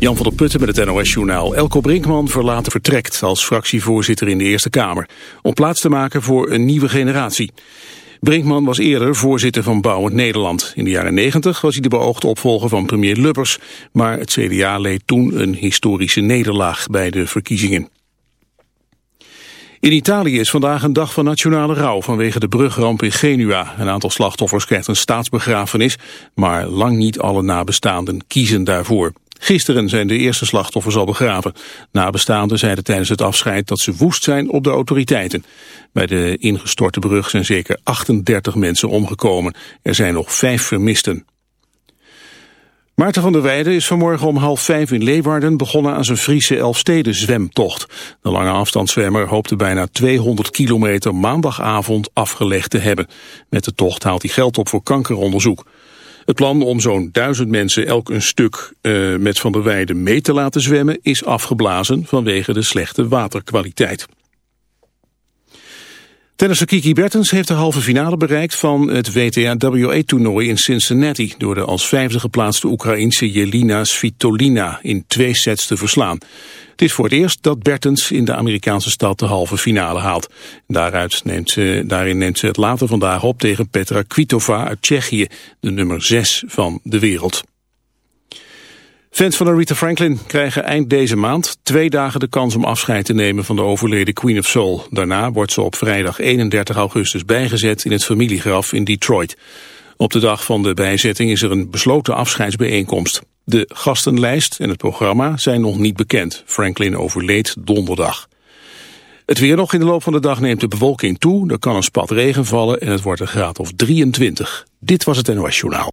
Jan van der Putten met het NOS-journaal. Elko Brinkman verlaten vertrekt als fractievoorzitter in de Eerste Kamer. Om plaats te maken voor een nieuwe generatie. Brinkman was eerder voorzitter van Bouwend Nederland. In de jaren 90 was hij de beoogde opvolger van premier Lubbers. Maar het CDA leed toen een historische nederlaag bij de verkiezingen. In Italië is vandaag een dag van nationale rouw vanwege de brugramp in Genua. Een aantal slachtoffers krijgt een staatsbegrafenis, maar lang niet alle nabestaanden kiezen daarvoor. Gisteren zijn de eerste slachtoffers al begraven. Nabestaanden zeiden tijdens het afscheid dat ze woest zijn op de autoriteiten. Bij de ingestorte brug zijn zeker 38 mensen omgekomen. Er zijn nog vijf vermisten. Maarten van der Weijden is vanmorgen om half vijf in Leeuwarden begonnen aan zijn Friese Elfsteden zwemtocht. De lange afstandszwemmer hoopte bijna 200 kilometer maandagavond afgelegd te hebben. Met de tocht haalt hij geld op voor kankeronderzoek. Het plan om zo'n duizend mensen elk een stuk uh, met Van der Weijden mee te laten zwemmen is afgeblazen vanwege de slechte waterkwaliteit. Tennisser Kiki Bertens heeft de halve finale bereikt van het WTA-WA-toernooi in Cincinnati... door de als vijfde geplaatste Oekraïnse Jelina Svitolina in twee sets te verslaan. Het is voor het eerst dat Bertens in de Amerikaanse stad de halve finale haalt. Daaruit neemt ze, daarin neemt ze het later vandaag op tegen Petra Kvitova uit Tsjechië, de nummer 6 van de wereld. Fans van Aretha Franklin krijgen eind deze maand twee dagen de kans om afscheid te nemen van de overleden Queen of Soul. Daarna wordt ze op vrijdag 31 augustus bijgezet in het familiegraf in Detroit. Op de dag van de bijzetting is er een besloten afscheidsbijeenkomst. De gastenlijst en het programma zijn nog niet bekend. Franklin overleed donderdag. Het weer nog in de loop van de dag neemt de bewolking toe. Er kan een spat regen vallen en het wordt een graad of 23. Dit was het NOS Journaal.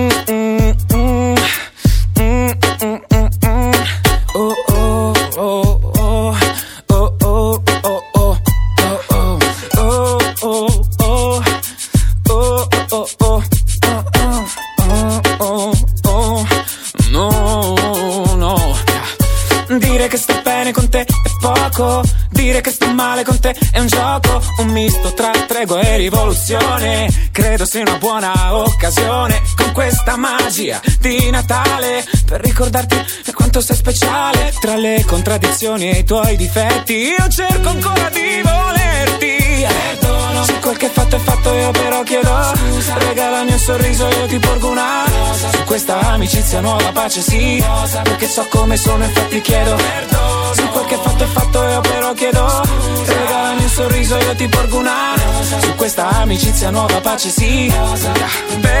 sto male con te è un gioco, un misto tra tregua e rivoluzione. Credo sia una buona occasione con questa magia di Natale per ricordarti quanto sei speciale. Tra le contraddizioni e i tuoi difetti, io cerco ancora di volerti. Perdono se quel che fatto è fatto, io però chiedo scusa. Regalami un sorriso, io ti porgo una rosa. Su questa amicizia nuova pace sì, perché so come sono, infatti chiedo perdono. Se quel che fatto è fatto, io però chiedo scusa. Regalami un sorriso, io ti porgo una rosa. Su questa amicizia nuova pace sì, perdono.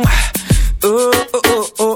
Oh, oh, oh, oh.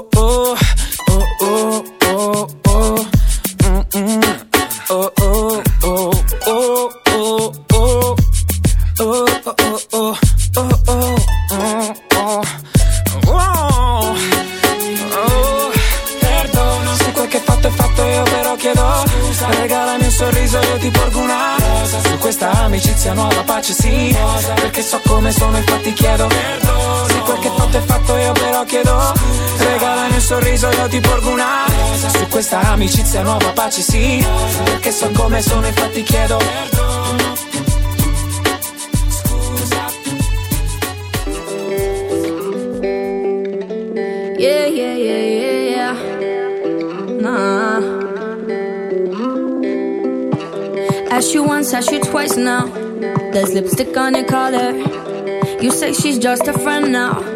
Chiedo Regalami un sorriso io ti porgo una Su questa amicizia nuova pace sì Perché so come sono infatti chiedo Yeah, yeah, yeah, yeah, yeah. Asked you once, asked you twice now. There's lipstick on your collar. You say she's just a friend now.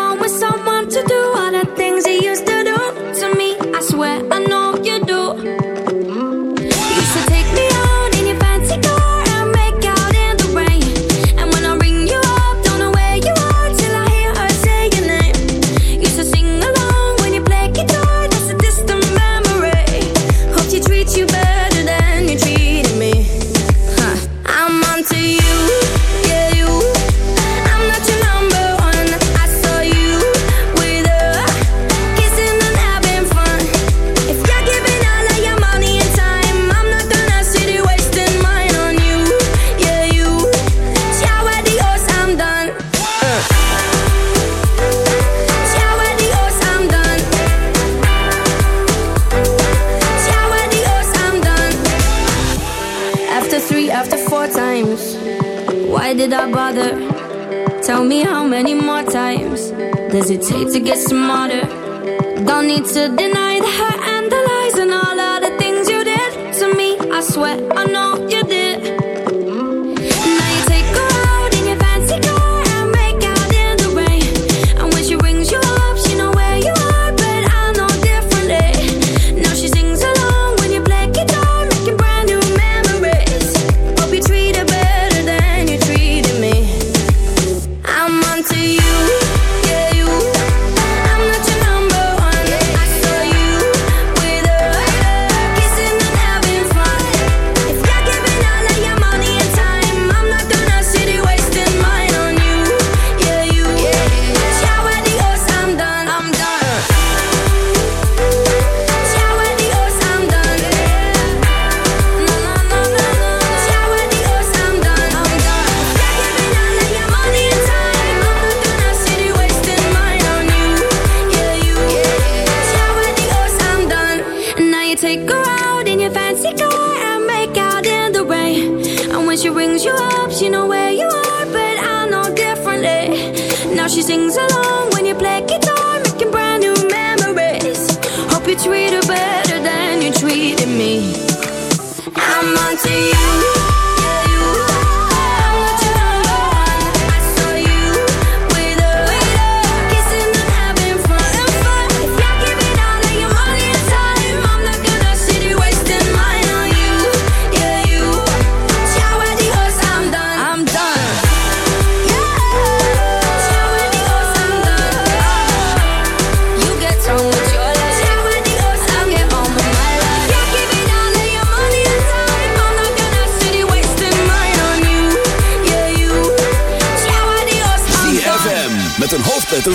to you.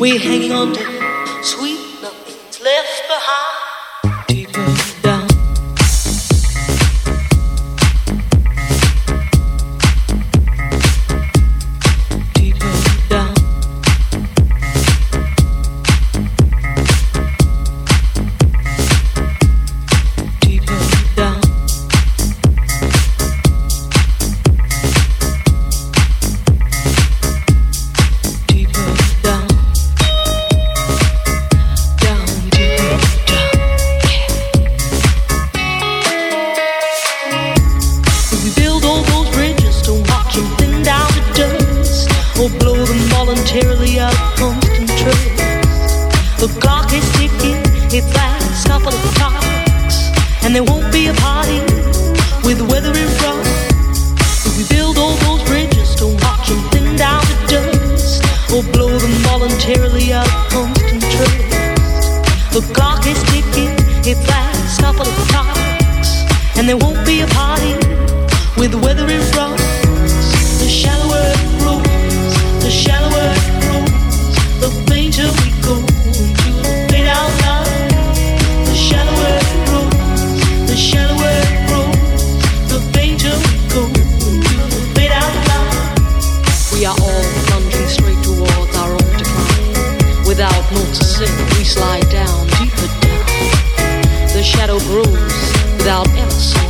We're hanging on to house.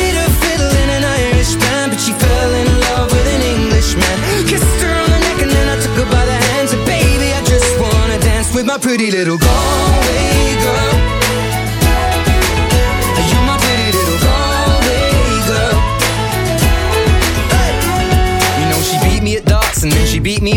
pretty little Galway girl.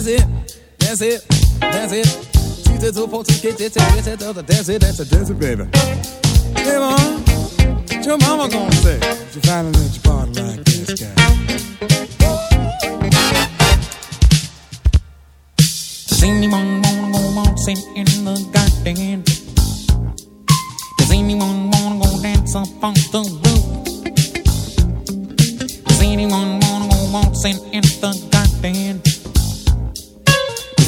That's it. That's it. That's it. She's a two four two get it, that's it, that's it, that's it, that's it, baby. Hey mom, what's your mama gonna say? She finally let you party like this guy. Does anyone wanna go dancing in the garden? Does anyone wanna go dance up on the roof? Does anyone wanna go dancing in the garden?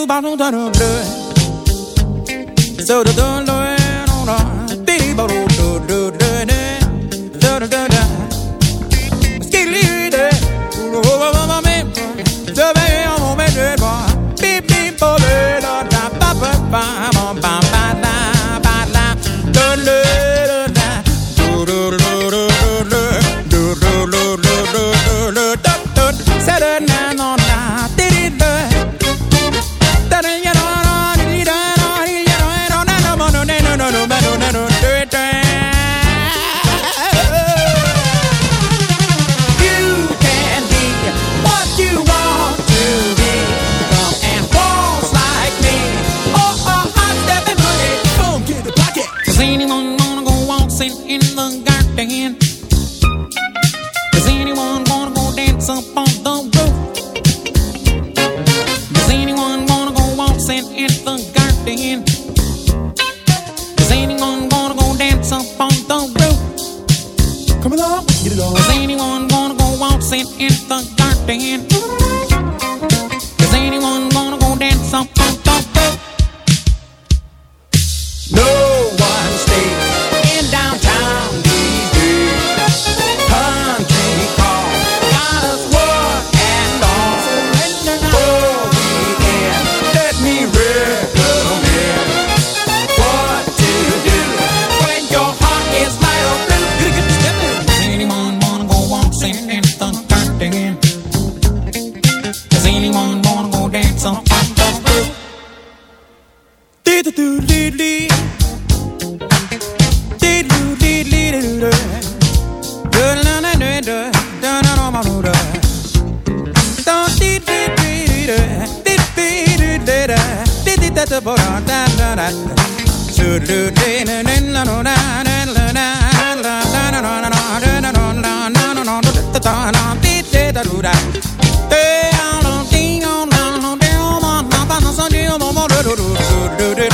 le ballon dans. So the do do do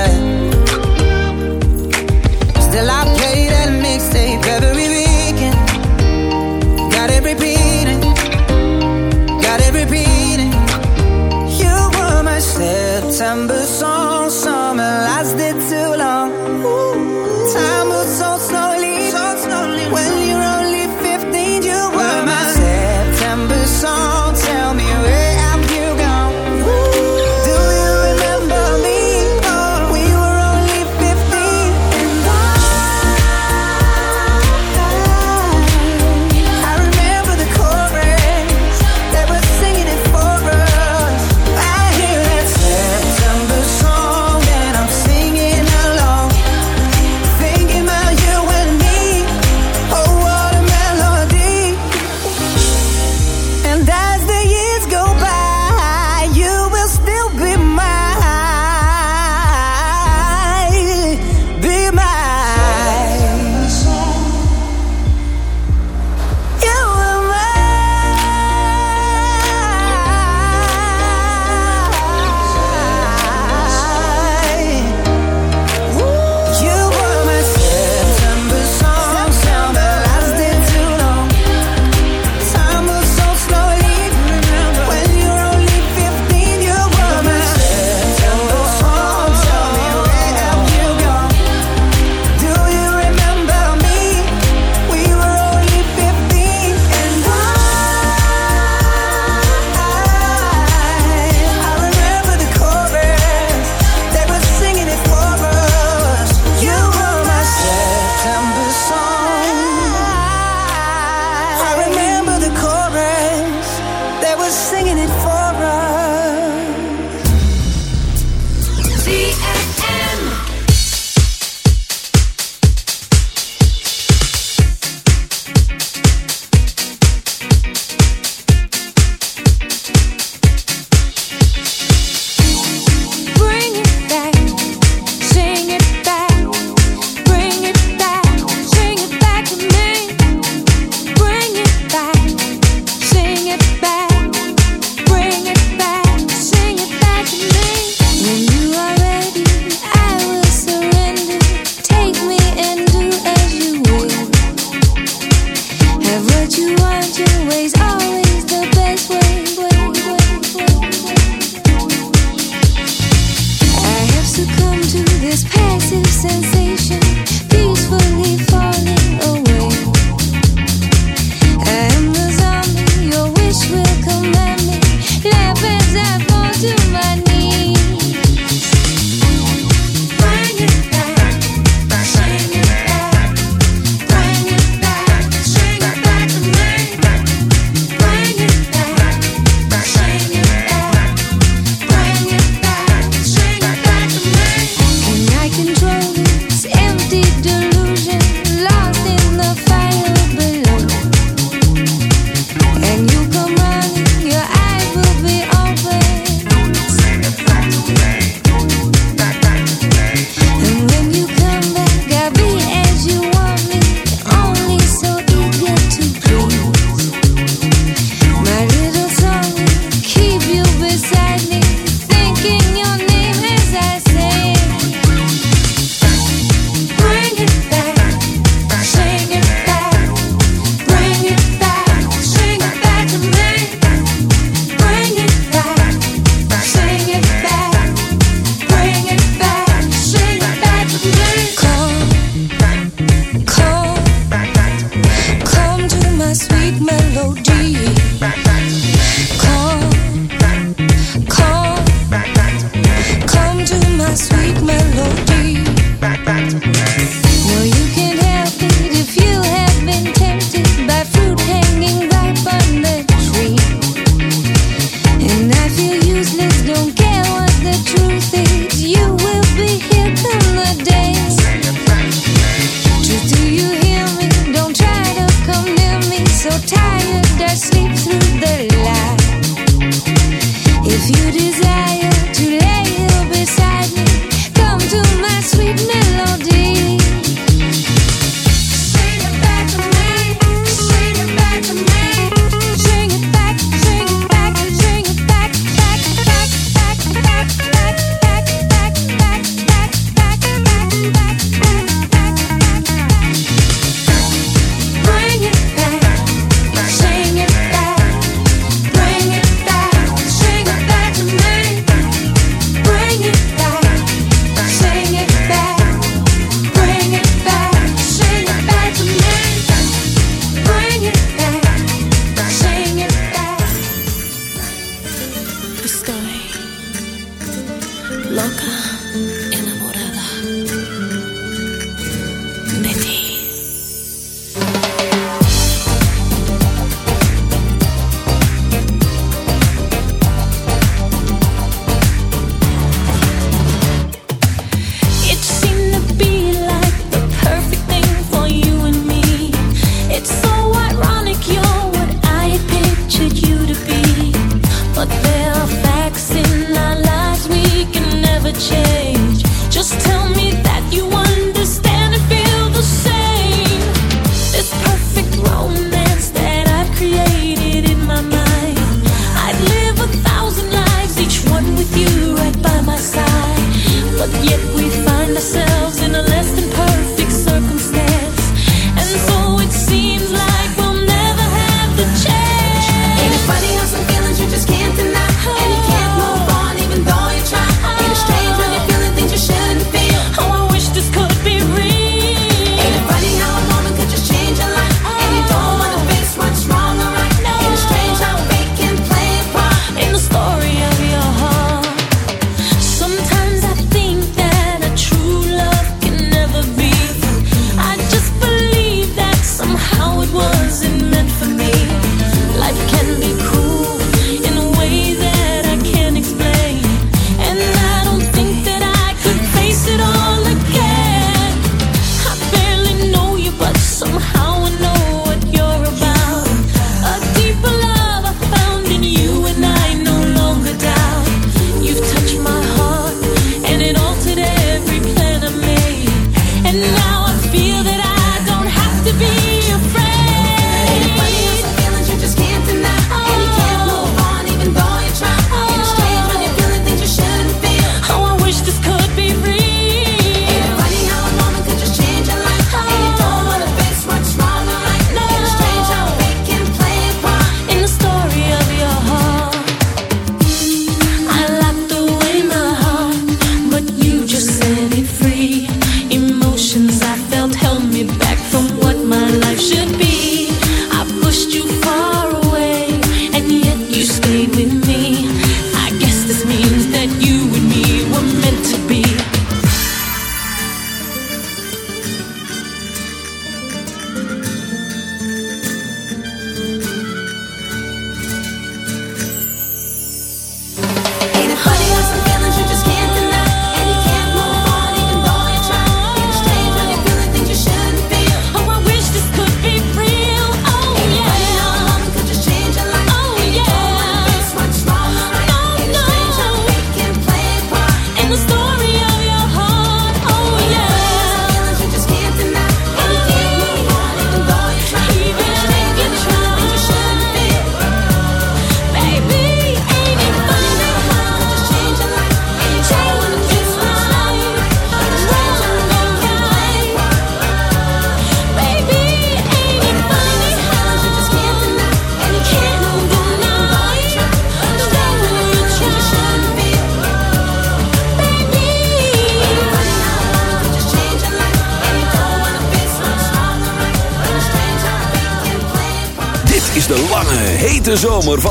December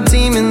Demons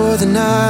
for the night.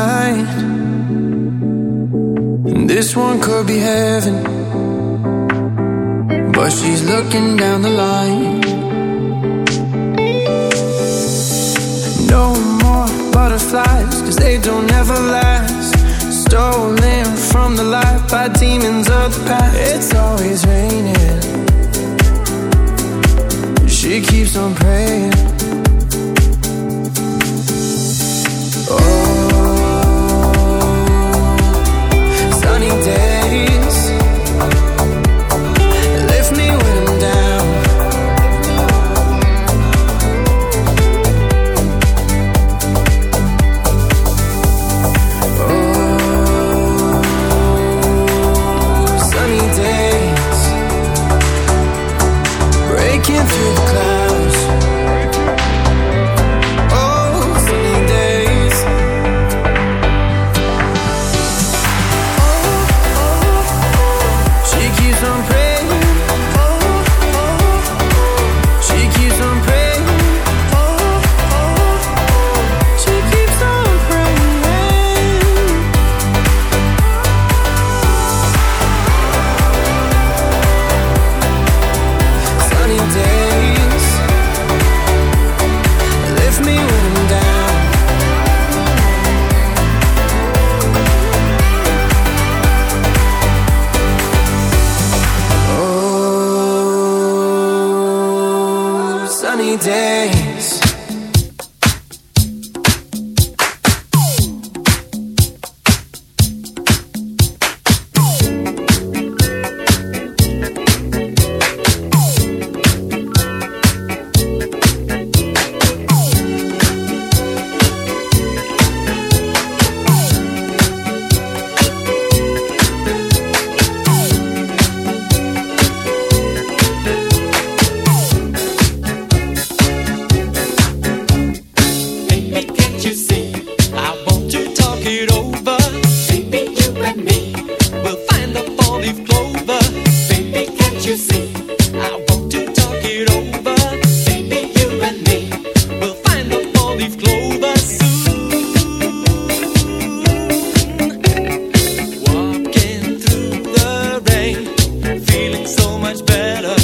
So much better.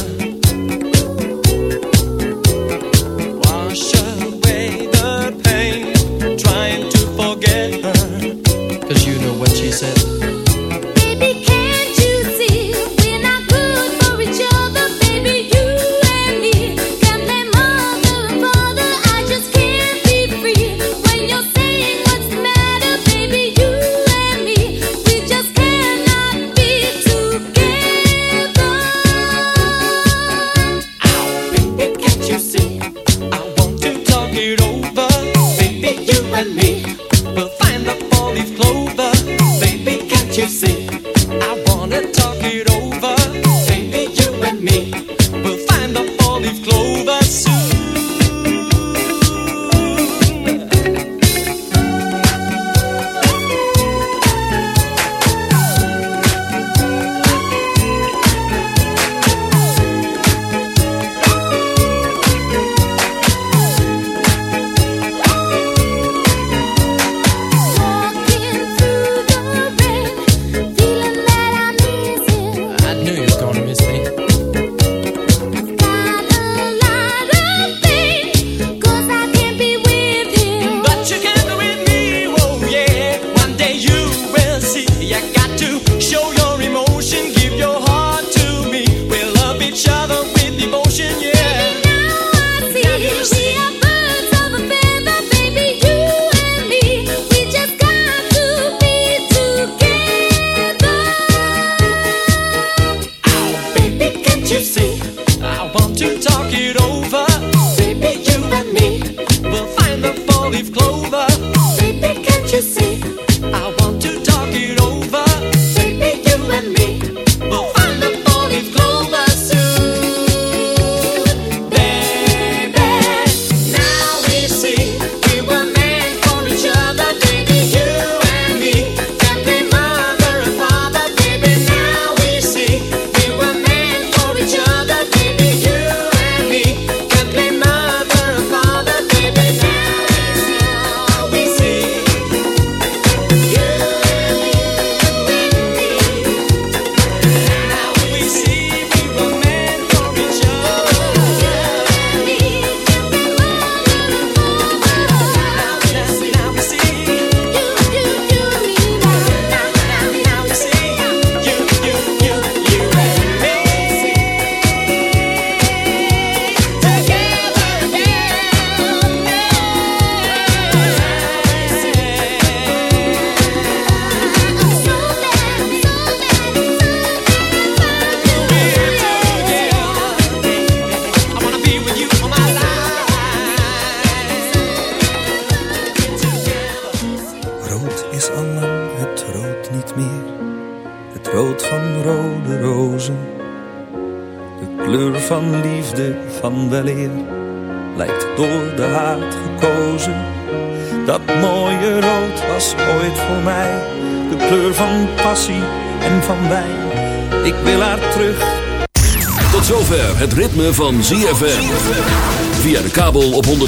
lover. Baby, can't you see?